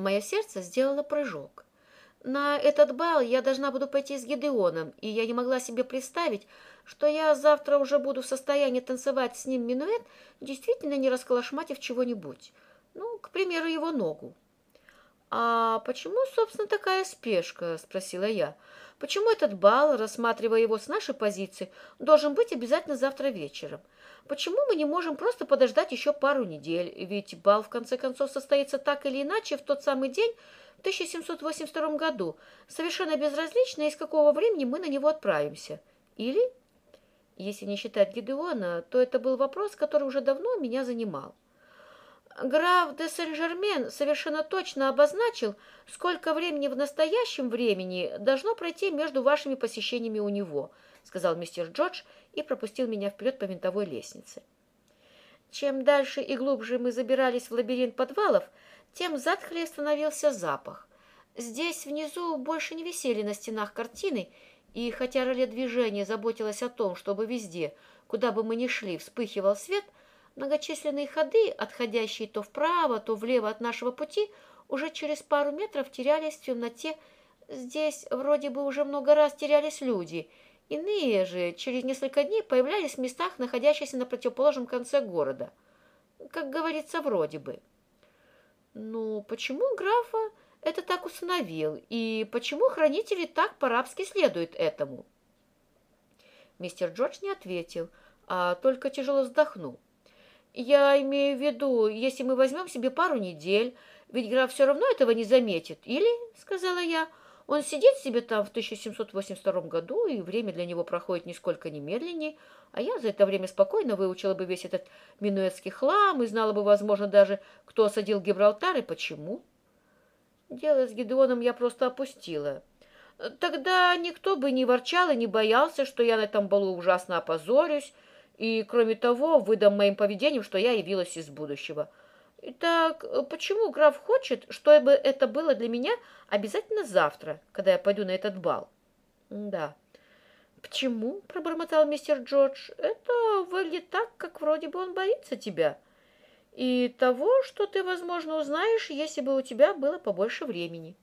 Мое сердце сделало прыжок. На этот бал я должна буду пойти с Гидеоном, и я не могла себе представить, что я завтра уже буду в состоянии танцевать с ним минуэт, действительно не расколошматив чего-нибудь. Ну, к примеру, его ногу. «А почему, собственно, такая спешка?» – спросила я. «Почему этот бал, рассматривая его с нашей позиции, должен быть обязательно завтра вечером? Почему мы не можем просто подождать еще пару недель? Ведь бал, в конце концов, состоится так или иначе в тот самый день, в 1782 году, совершенно безразлично, из какого времени мы на него отправимся. Или, если не считать Гидеона, то это был вопрос, который уже давно меня занимал. Граф де Сен-Жермен совершенно точно обозначил, сколько времени в настоящем времени должно пройти между вашими посещениями у него, сказал мистер Джордж и пропустил меня вперед по винтовой лестнице. Чем дальше и глубже мы забирались в лабиринт подвалов, тем затхлее становился запах. Здесь внизу больше не висели на стенах картины, и хотя реле движения заботилась о том, чтобы везде, куда бы мы ни шли, вспыхивал свет – Многочисленные ходы, отходящие то вправо, то влево от нашего пути, уже через пару метров терялись в темноте. Здесь вроде бы уже много раз терялись люди. Иные же через несколько дней появлялись в местах, находящихся на противоположном конце города. Как говорится, вроде бы. Ну, почему графа это так установил, и почему хранители так по-рабски следуют этому? Мистер Джордж не ответил, а только тяжело вздохнул. Я имею в виду, если мы возьмем себе пару недель, ведь граф все равно этого не заметит. Или, сказала я, он сидит себе там в 1782 году, и время для него проходит нисколько немедленнее, а я за это время спокойно выучила бы весь этот минуэтский хлам и знала бы, возможно, даже, кто осадил Гибралтар и почему. Дело с Гедеоном я просто опустила. Тогда никто бы не ворчал и не боялся, что я на этом балу ужасно опозорюсь, и, кроме того, выдам моим поведением, что я явилась из будущего. Итак, почему граф хочет, чтобы это было для меня обязательно завтра, когда я пойду на этот бал? Да. Почему? пробормотал мистер Джордж. Это выглядит так, как вроде бы он боится тебя. И того, что ты, возможно, узнаешь, если бы у тебя было побольше времени.